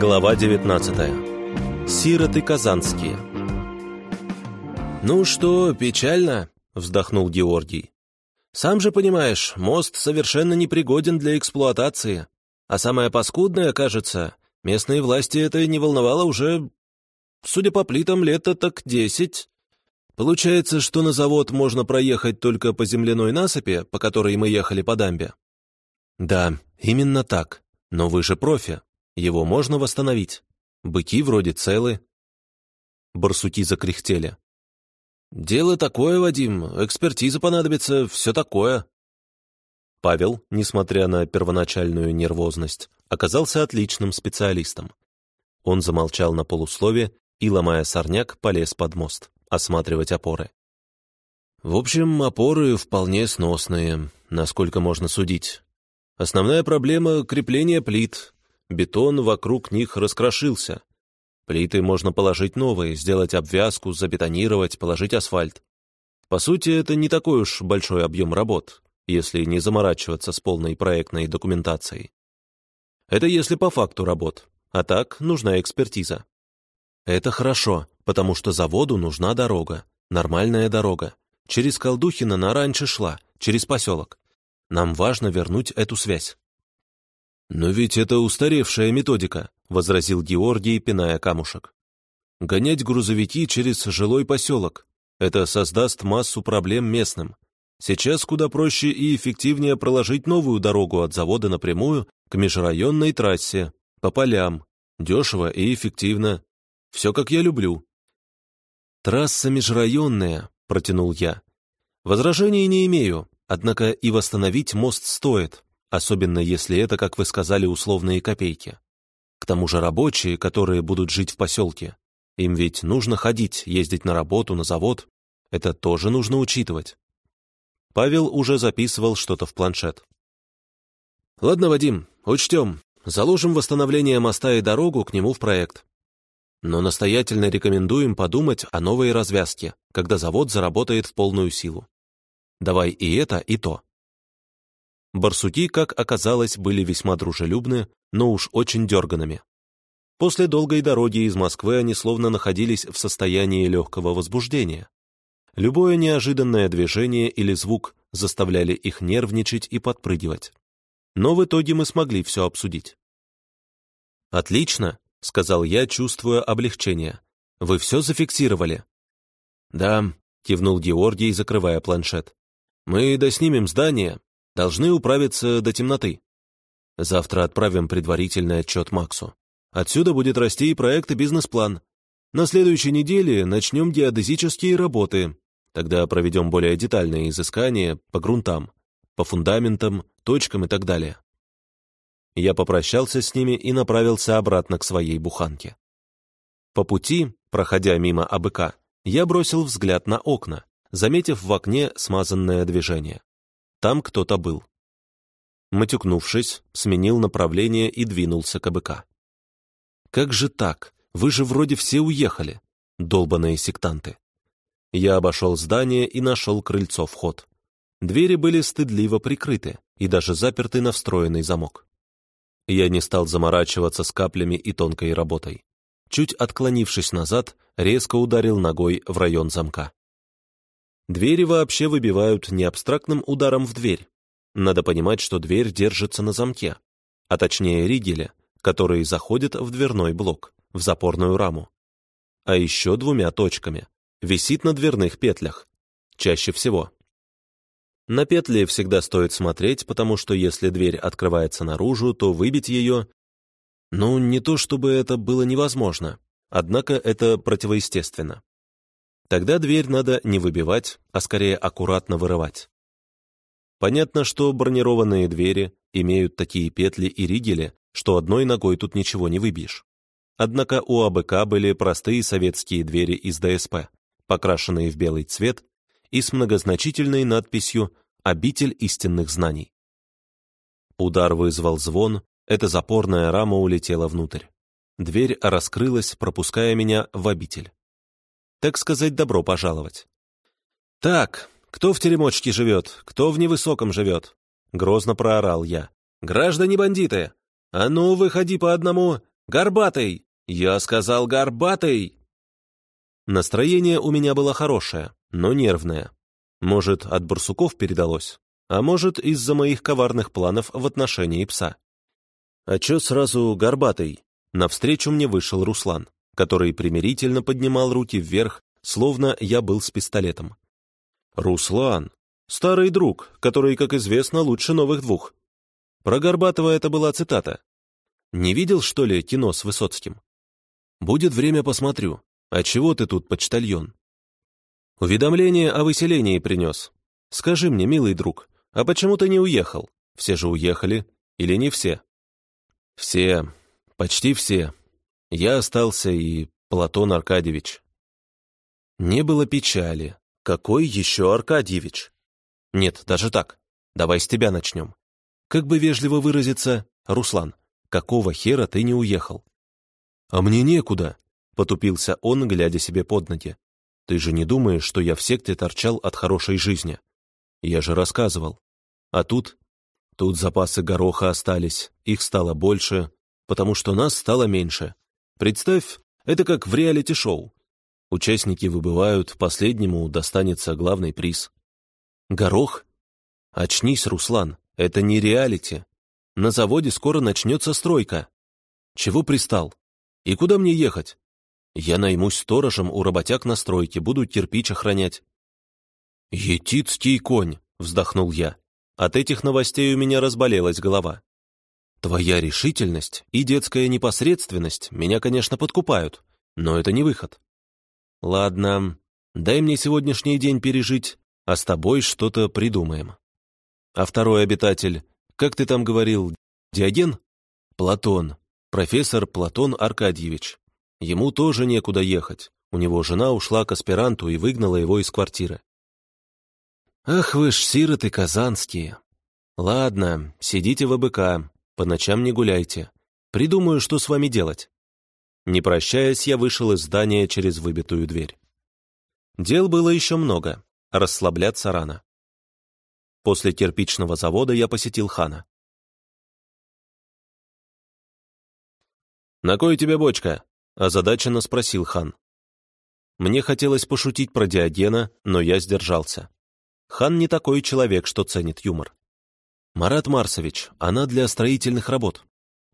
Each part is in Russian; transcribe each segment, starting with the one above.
Глава 19. Сироты казанские. «Ну что, печально?» — вздохнул Георгий. «Сам же понимаешь, мост совершенно непригоден для эксплуатации. А самое паскудное, кажется, местные власти это не волновало уже, судя по плитам, лето так десять. Получается, что на завод можно проехать только по земляной насыпи, по которой мы ехали по дамбе?» «Да, именно так. Но вы же профи. Его можно восстановить. Быки вроде целы». Барсуки закряхтели. «Дело такое, Вадим, экспертиза понадобится, все такое». Павел, несмотря на первоначальную нервозность, оказался отличным специалистом. Он замолчал на полуслове и, ломая сорняк, полез под мост, осматривать опоры. «В общем, опоры вполне сносные, насколько можно судить. Основная проблема — крепление плит. Бетон вокруг них раскрошился. Плиты можно положить новые, сделать обвязку, забетонировать, положить асфальт. По сути, это не такой уж большой объем работ, если не заморачиваться с полной проектной документацией. Это если по факту работ, а так нужна экспертиза. Это хорошо, потому что заводу нужна дорога, нормальная дорога. Через Колдухина она раньше шла, через поселок. Нам важно вернуть эту связь. «Но ведь это устаревшая методика», — возразил Георгий, пиная камушек. «Гонять грузовики через жилой поселок. Это создаст массу проблем местным. Сейчас куда проще и эффективнее проложить новую дорогу от завода напрямую к межрайонной трассе, по полям. Дешево и эффективно. Все как я люблю». «Трасса межрайонная», — протянул я. «Возражений не имею, однако и восстановить мост стоит особенно если это, как вы сказали, условные копейки. К тому же рабочие, которые будут жить в поселке, им ведь нужно ходить, ездить на работу, на завод. Это тоже нужно учитывать. Павел уже записывал что-то в планшет. «Ладно, Вадим, учтем. Заложим восстановление моста и дорогу к нему в проект. Но настоятельно рекомендуем подумать о новой развязке, когда завод заработает в полную силу. Давай и это, и то. Барсуки, как оказалось, были весьма дружелюбны, но уж очень дерганными. После долгой дороги из Москвы они словно находились в состоянии легкого возбуждения. Любое неожиданное движение или звук заставляли их нервничать и подпрыгивать. Но в итоге мы смогли все обсудить. «Отлично», — сказал я, чувствуя облегчение. «Вы все зафиксировали?» «Да», — кивнул Георгий, закрывая планшет. «Мы доснимем здание, Должны управиться до темноты. Завтра отправим предварительный отчет Максу. Отсюда будет расти и проект и бизнес-план. На следующей неделе начнем геодезические работы. Тогда проведем более детальные изыскания по грунтам, по фундаментам, точкам и так далее. Я попрощался с ними и направился обратно к своей буханке. По пути, проходя мимо АБК, я бросил взгляд на окна, заметив в окне смазанное движение. Там кто-то был. Матюкнувшись, сменил направление и двинулся к БК. «Как же так? Вы же вроде все уехали, долбаные сектанты». Я обошел здание и нашел крыльцо вход. Двери были стыдливо прикрыты и даже заперты на встроенный замок. Я не стал заморачиваться с каплями и тонкой работой. Чуть отклонившись назад, резко ударил ногой в район замка. Двери вообще выбивают не абстрактным ударом в дверь. Надо понимать, что дверь держится на замке, а точнее ригеле, который заходит в дверной блок, в запорную раму. А еще двумя точками. Висит на дверных петлях. Чаще всего. На петли всегда стоит смотреть, потому что если дверь открывается наружу, то выбить ее... Ну, не то чтобы это было невозможно, однако это противоестественно. Тогда дверь надо не выбивать, а скорее аккуратно вырывать. Понятно, что бронированные двери имеют такие петли и ригели, что одной ногой тут ничего не выбьешь. Однако у АБК были простые советские двери из ДСП, покрашенные в белый цвет и с многозначительной надписью «Обитель истинных знаний». Удар вызвал звон, эта запорная рама улетела внутрь. Дверь раскрылась, пропуская меня в обитель так сказать, добро пожаловать. «Так, кто в теремочке живет, кто в невысоком живет?» Грозно проорал я. «Граждане-бандиты! А ну, выходи по одному! Горбатый! Я сказал горбатый!» Настроение у меня было хорошее, но нервное. Может, от барсуков передалось, а может, из-за моих коварных планов в отношении пса. А чё сразу горбатый? Навстречу мне вышел Руслан, который примирительно поднимал руки вверх, словно я был с пистолетом. «Руслан! Старый друг, который, как известно, лучше новых двух». Про Горбатова это была цитата. «Не видел, что ли, кино с Высоцким?» «Будет время, посмотрю. А чего ты тут, почтальон?» «Уведомление о выселении принес. Скажи мне, милый друг, а почему ты не уехал? Все же уехали. Или не все?» «Все. Почти все. Я остался и Платон Аркадьевич». Не было печали. Какой еще Аркадьевич? Нет, даже так. Давай с тебя начнем. Как бы вежливо выразиться, Руслан, какого хера ты не уехал? А мне некуда, потупился он, глядя себе под ноги. Ты же не думаешь, что я в секте торчал от хорошей жизни? Я же рассказывал. А тут? Тут запасы гороха остались, их стало больше, потому что нас стало меньше. Представь, это как в реалити-шоу. Участники выбывают, последнему достанется главный приз. Горох? Очнись, Руслан, это не реалити. На заводе скоро начнется стройка. Чего пристал? И куда мне ехать? Я наймусь сторожем у работяг на стройке, буду кирпич охранять. «Етицкий конь!» — вздохнул я. От этих новостей у меня разболелась голова. Твоя решительность и детская непосредственность меня, конечно, подкупают, но это не выход. Ладно, дай мне сегодняшний день пережить, а с тобой что-то придумаем. А второй обитатель, как ты там говорил, Диоген? Платон, профессор Платон Аркадьевич. Ему тоже некуда ехать. У него жена ушла к аспиранту и выгнала его из квартиры. Ах вы ж сироты казанские. Ладно, сидите в АБК, по ночам не гуляйте. Придумаю, что с вами делать. Не прощаясь, я вышел из здания через выбитую дверь. Дел было еще много, расслабляться рано. После кирпичного завода я посетил хана. «На кой тебе бочка?» — озадаченно спросил хан. Мне хотелось пошутить про Диогена, но я сдержался. Хан не такой человек, что ценит юмор. «Марат Марсович, она для строительных работ.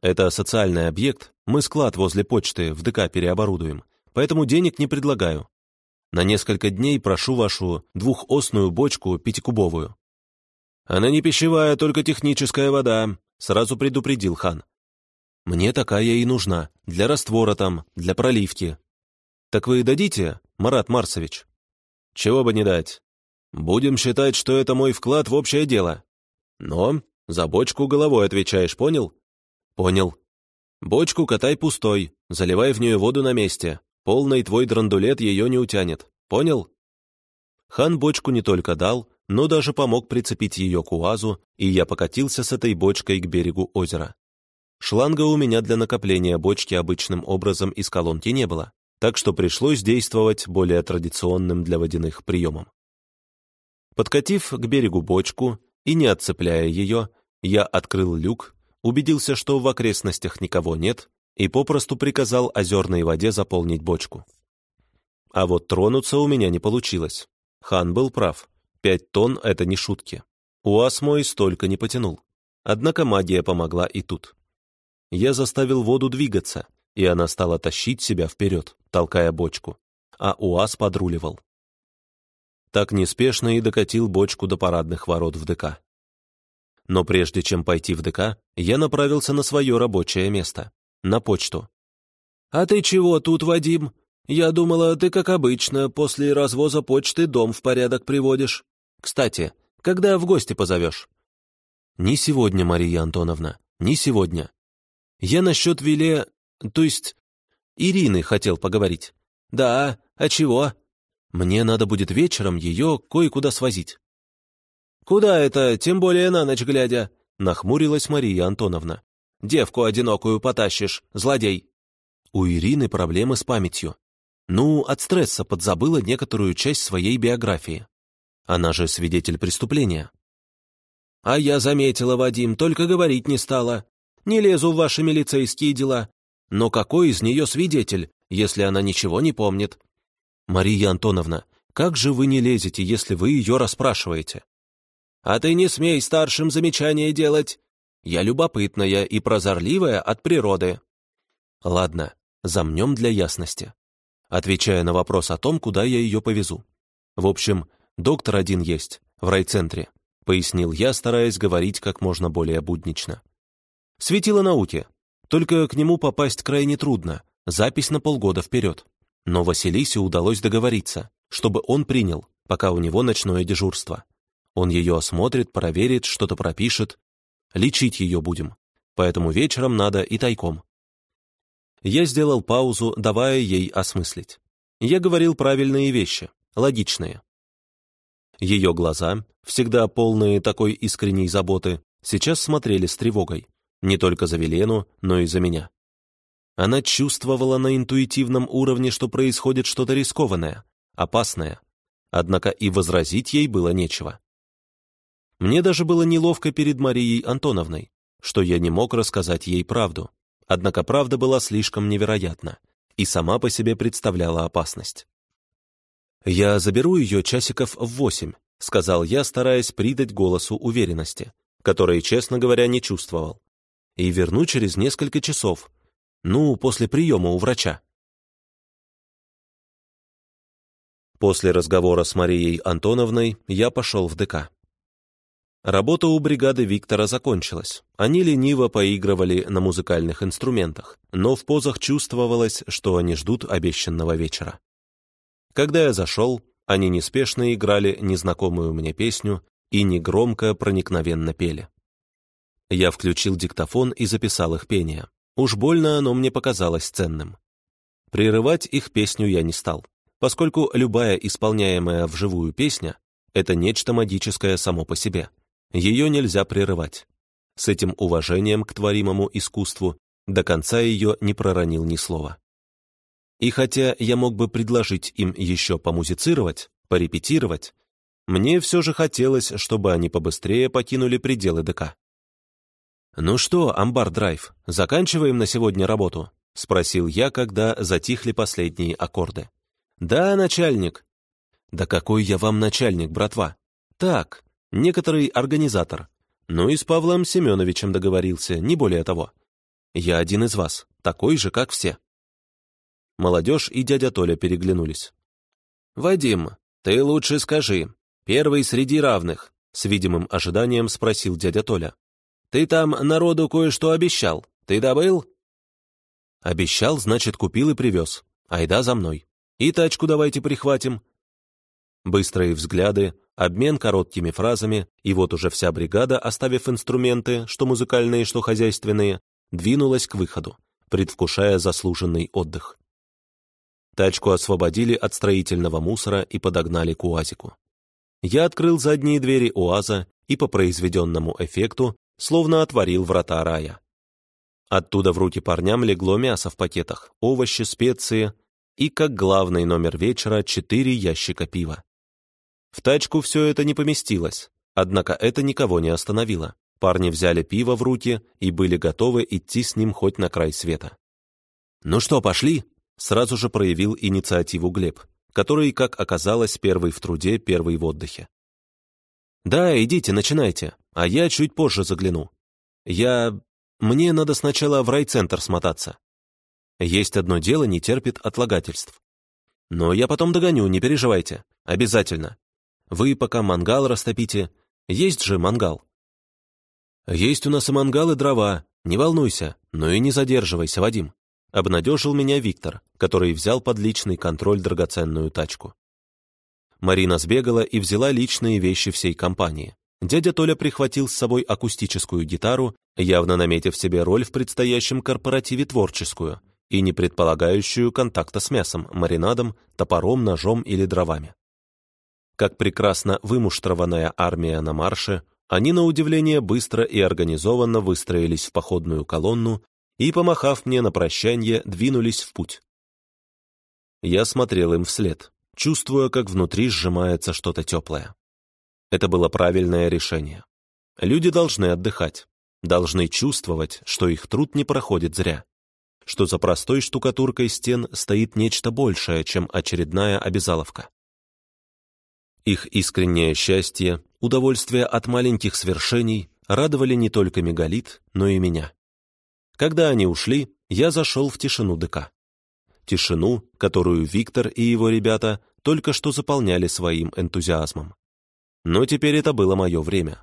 Это социальный объект, мы склад возле почты в ДК переоборудуем, поэтому денег не предлагаю. На несколько дней прошу вашу двухосную бочку пятикубовую». «Она не пищевая, только техническая вода», — сразу предупредил хан. «Мне такая и нужна, для раствора там, для проливки». «Так вы дадите, Марат Марсович?» «Чего бы не дать. Будем считать, что это мой вклад в общее дело. Но за бочку головой отвечаешь, понял?» «Понял. Бочку катай пустой, заливай в нее воду на месте. Полный твой драндулет ее не утянет. Понял?» Хан бочку не только дал, но даже помог прицепить ее к УАЗу, и я покатился с этой бочкой к берегу озера. Шланга у меня для накопления бочки обычным образом из колонки не было, так что пришлось действовать более традиционным для водяных приемом. Подкатив к берегу бочку и не отцепляя ее, я открыл люк убедился, что в окрестностях никого нет, и попросту приказал озерной воде заполнить бочку. А вот тронуться у меня не получилось. Хан был прав. Пять тонн — это не шутки. УАЗ мой столько не потянул. Однако магия помогла и тут. Я заставил воду двигаться, и она стала тащить себя вперед, толкая бочку, а УАЗ подруливал. Так неспешно и докатил бочку до парадных ворот в ДК. Но прежде чем пойти в ДК, я направился на свое рабочее место, на почту. «А ты чего тут, Вадим? Я думала, ты, как обычно, после развоза почты дом в порядок приводишь. Кстати, когда в гости позовешь?» «Не сегодня, Мария Антоновна, не сегодня. Я насчет Виле... то есть Ирины хотел поговорить. Да, а чего? Мне надо будет вечером ее кое-куда свозить. «Куда это, тем более на ночь глядя?» — нахмурилась Мария Антоновна. «Девку одинокую потащишь, злодей!» У Ирины проблемы с памятью. Ну, от стресса подзабыла некоторую часть своей биографии. Она же свидетель преступления. «А я заметила, Вадим, только говорить не стала. Не лезу в ваши милицейские дела. Но какой из нее свидетель, если она ничего не помнит? Мария Антоновна, как же вы не лезете, если вы ее расспрашиваете? А ты не смей старшим замечания делать. Я любопытная и прозорливая от природы. Ладно, замнем для ясности. Отвечая на вопрос о том, куда я ее повезу. В общем, доктор один есть, в райцентре, пояснил я, стараясь говорить как можно более буднично. Светило науки, только к нему попасть крайне трудно, запись на полгода вперед. Но Василисе удалось договориться, чтобы он принял, пока у него ночное дежурство. Он ее осмотрит, проверит, что-то пропишет. Лечить ее будем, поэтому вечером надо и тайком. Я сделал паузу, давая ей осмыслить. Я говорил правильные вещи, логичные. Ее глаза, всегда полные такой искренней заботы, сейчас смотрели с тревогой. Не только за Велену, но и за меня. Она чувствовала на интуитивном уровне, что происходит что-то рискованное, опасное. Однако и возразить ей было нечего. Мне даже было неловко перед Марией Антоновной, что я не мог рассказать ей правду. Однако правда была слишком невероятна и сама по себе представляла опасность. «Я заберу ее часиков в восемь», — сказал я, стараясь придать голосу уверенности, которой, честно говоря, не чувствовал и верну через несколько часов. Ну, после приема у врача. После разговора с Марией Антоновной я пошел в ДК. Работа у бригады Виктора закончилась. Они лениво поигрывали на музыкальных инструментах, но в позах чувствовалось, что они ждут обещанного вечера. Когда я зашел, они неспешно играли незнакомую мне песню и негромко проникновенно пели. Я включил диктофон и записал их пение. Уж больно оно мне показалось ценным. Прерывать их песню я не стал, поскольку любая исполняемая вживую песня — это нечто магическое само по себе. Ее нельзя прерывать. С этим уважением к творимому искусству до конца ее не проронил ни слова. И хотя я мог бы предложить им еще помузицировать, порепетировать, мне все же хотелось, чтобы они побыстрее покинули пределы ДК. «Ну что, Амбар-драйв, заканчиваем на сегодня работу?» — спросил я, когда затихли последние аккорды. «Да, начальник». «Да какой я вам начальник, братва?» «Так, некоторый организатор. Ну и с Павлом Семеновичем договорился, не более того. Я один из вас, такой же, как все». Молодежь и дядя Толя переглянулись. «Вадим, ты лучше скажи, первый среди равных?» С видимым ожиданием спросил дядя Толя. Ты там народу кое-что обещал. Ты добыл?» «Обещал, значит, купил и привез. Айда за мной. И тачку давайте прихватим». Быстрые взгляды, обмен короткими фразами, и вот уже вся бригада, оставив инструменты, что музыкальные, что хозяйственные, двинулась к выходу, предвкушая заслуженный отдых. Тачку освободили от строительного мусора и подогнали к УАЗику. Я открыл задние двери УАЗа и по произведенному эффекту словно отворил врата рая. Оттуда в руки парням легло мясо в пакетах, овощи, специи и, как главный номер вечера, четыре ящика пива. В тачку все это не поместилось, однако это никого не остановило. Парни взяли пиво в руки и были готовы идти с ним хоть на край света. «Ну что, пошли?» Сразу же проявил инициативу Глеб, который, как оказалось, первый в труде, первый в отдыхе. «Да, идите, начинайте, а я чуть позже загляну. Я... Мне надо сначала в райцентр смотаться. Есть одно дело, не терпит отлагательств. Но я потом догоню, не переживайте. Обязательно. Вы пока мангал растопите. Есть же мангал. Есть у нас и мангал, и дрова. Не волнуйся, но и не задерживайся, Вадим. Обнадежил меня Виктор, который взял под личный контроль драгоценную тачку. Марина сбегала и взяла личные вещи всей компании. Дядя Толя прихватил с собой акустическую гитару, явно наметив себе роль в предстоящем корпоративе творческую и не предполагающую контакта с мясом, маринадом, топором, ножом или дровами. Как прекрасно вымуштрованная армия на марше, они, на удивление, быстро и организованно выстроились в походную колонну и, помахав мне на прощанье, двинулись в путь. Я смотрел им вслед чувствуя, как внутри сжимается что-то теплое. Это было правильное решение. Люди должны отдыхать, должны чувствовать, что их труд не проходит зря, что за простой штукатуркой стен стоит нечто большее, чем очередная обязаловка. Их искреннее счастье, удовольствие от маленьких свершений радовали не только мегалит, но и меня. Когда они ушли, я зашел в тишину ДК. Тишину, которую Виктор и его ребята только что заполняли своим энтузиазмом. Но теперь это было мое время.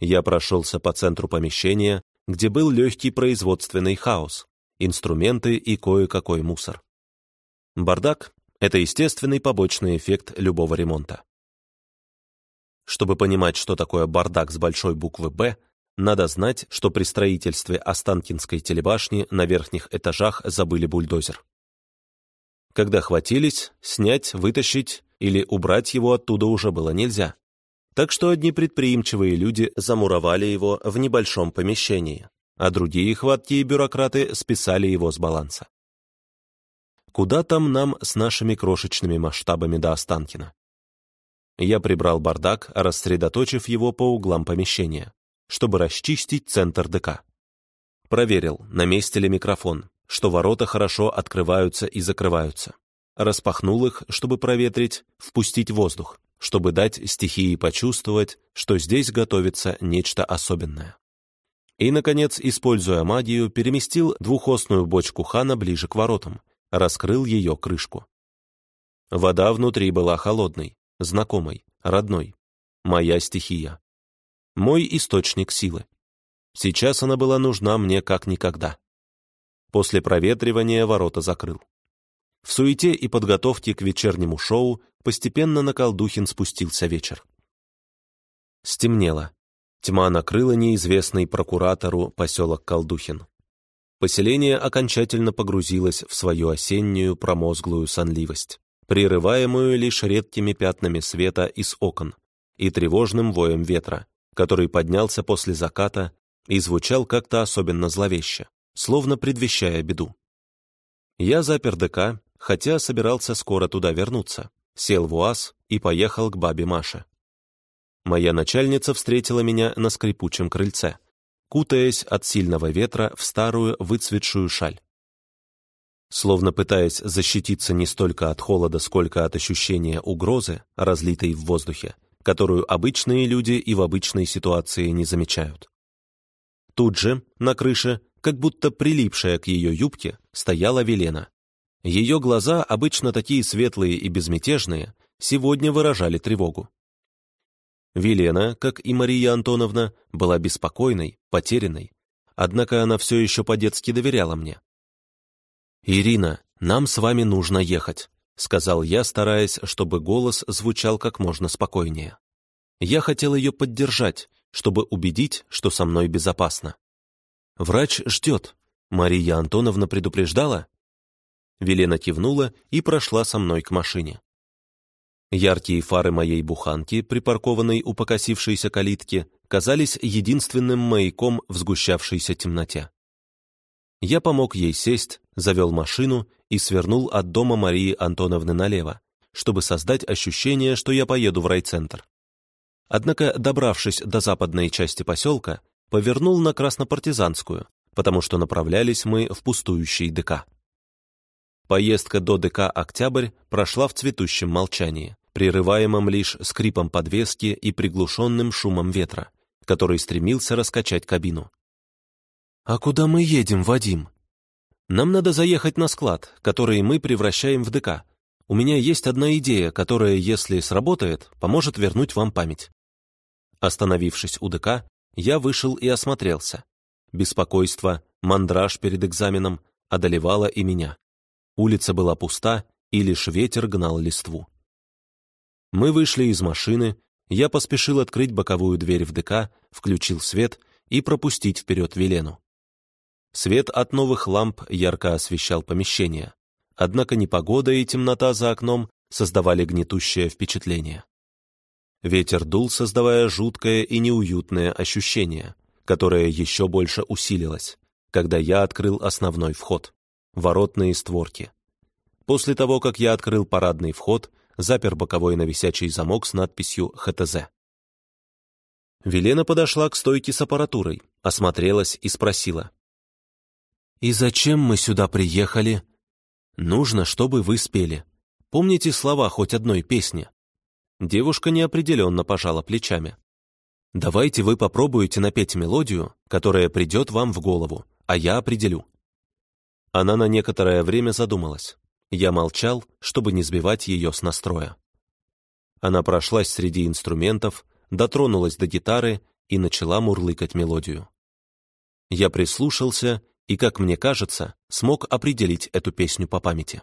Я прошелся по центру помещения, где был легкий производственный хаос, инструменты и кое-какой мусор. Бардак — это естественный побочный эффект любого ремонта. Чтобы понимать, что такое бардак с большой буквы «Б», надо знать, что при строительстве Останкинской телебашни на верхних этажах забыли бульдозер. Когда хватились, снять, вытащить или убрать его оттуда уже было нельзя. Так что одни предприимчивые люди замуровали его в небольшом помещении, а другие хваткие бюрократы списали его с баланса. Куда там нам с нашими крошечными масштабами до Останкина? Я прибрал бардак, рассредоточив его по углам помещения, чтобы расчистить центр ДК. Проверил, на месте ли микрофон, что ворота хорошо открываются и закрываются. Распахнул их, чтобы проветрить, впустить воздух, чтобы дать стихии почувствовать, что здесь готовится нечто особенное. И, наконец, используя магию, переместил двухосную бочку хана ближе к воротам, раскрыл ее крышку. Вода внутри была холодной, знакомой, родной. Моя стихия. Мой источник силы. Сейчас она была нужна мне как никогда. После проветривания ворота закрыл. В суете и подготовке к вечернему шоу постепенно на Колдухин спустился вечер. Стемнело. Тьма накрыла неизвестный прокуратору поселок Колдухин. Поселение окончательно погрузилось в свою осеннюю промозглую сонливость прерываемую лишь редкими пятнами света из окон и тревожным воем ветра, который поднялся после заката и звучал как-то особенно зловеще, словно предвещая беду. Я запер ДК, хотя собирался скоро туда вернуться, сел в УАЗ и поехал к бабе Маше. Моя начальница встретила меня на скрипучем крыльце, кутаясь от сильного ветра в старую выцветшую шаль. Словно пытаясь защититься не столько от холода, сколько от ощущения угрозы, разлитой в воздухе, которую обычные люди и в обычной ситуации не замечают. Тут же, на крыше, как будто прилипшая к ее юбке, стояла Велена. Ее глаза, обычно такие светлые и безмятежные, сегодня выражали тревогу. Велена, как и Мария Антоновна, была беспокойной, потерянной, однако она все еще по-детски доверяла мне. «Ирина, нам с вами нужно ехать», — сказал я, стараясь, чтобы голос звучал как можно спокойнее. Я хотел ее поддержать, чтобы убедить, что со мной безопасно. «Врач ждет. Мария Антоновна предупреждала?» Велена кивнула и прошла со мной к машине. Яркие фары моей буханки, припаркованной у покосившейся калитки, казались единственным маяком в сгущавшейся темноте. Я помог ей сесть, завел машину и свернул от дома Марии Антоновны налево, чтобы создать ощущение, что я поеду в райцентр. Однако, добравшись до западной части поселка, повернул на Краснопартизанскую, потому что направлялись мы в пустующий ДК. Поездка до ДК «Октябрь» прошла в цветущем молчании, прерываемом лишь скрипом подвески и приглушенным шумом ветра, который стремился раскачать кабину. «А куда мы едем, Вадим?» «Нам надо заехать на склад, который мы превращаем в ДК. У меня есть одна идея, которая, если сработает, поможет вернуть вам память». Остановившись у ДК, я вышел и осмотрелся. Беспокойство, мандраж перед экзаменом одолевало и меня. Улица была пуста, и лишь ветер гнал листву. Мы вышли из машины, я поспешил открыть боковую дверь в ДК, включил свет и пропустить вперед Велену. Свет от новых ламп ярко освещал помещение. Однако непогода и темнота за окном создавали гнетущее впечатление. Ветер дул, создавая жуткое и неуютное ощущение, которое еще больше усилилось, когда я открыл основной вход — воротные створки. После того, как я открыл парадный вход, запер боковой на висячий замок с надписью «ХТЗ». Велена подошла к стойке с аппаратурой, осмотрелась и спросила. «И зачем мы сюда приехали?» «Нужно, чтобы вы спели. Помните слова хоть одной песни?» Девушка неопределенно пожала плечами. «Давайте вы попробуете напеть мелодию, которая придет вам в голову, а я определю». Она на некоторое время задумалась. Я молчал, чтобы не сбивать ее с настроя. Она прошлась среди инструментов, дотронулась до гитары и начала мурлыкать мелодию. Я прислушался и, как мне кажется, смог определить эту песню по памяти.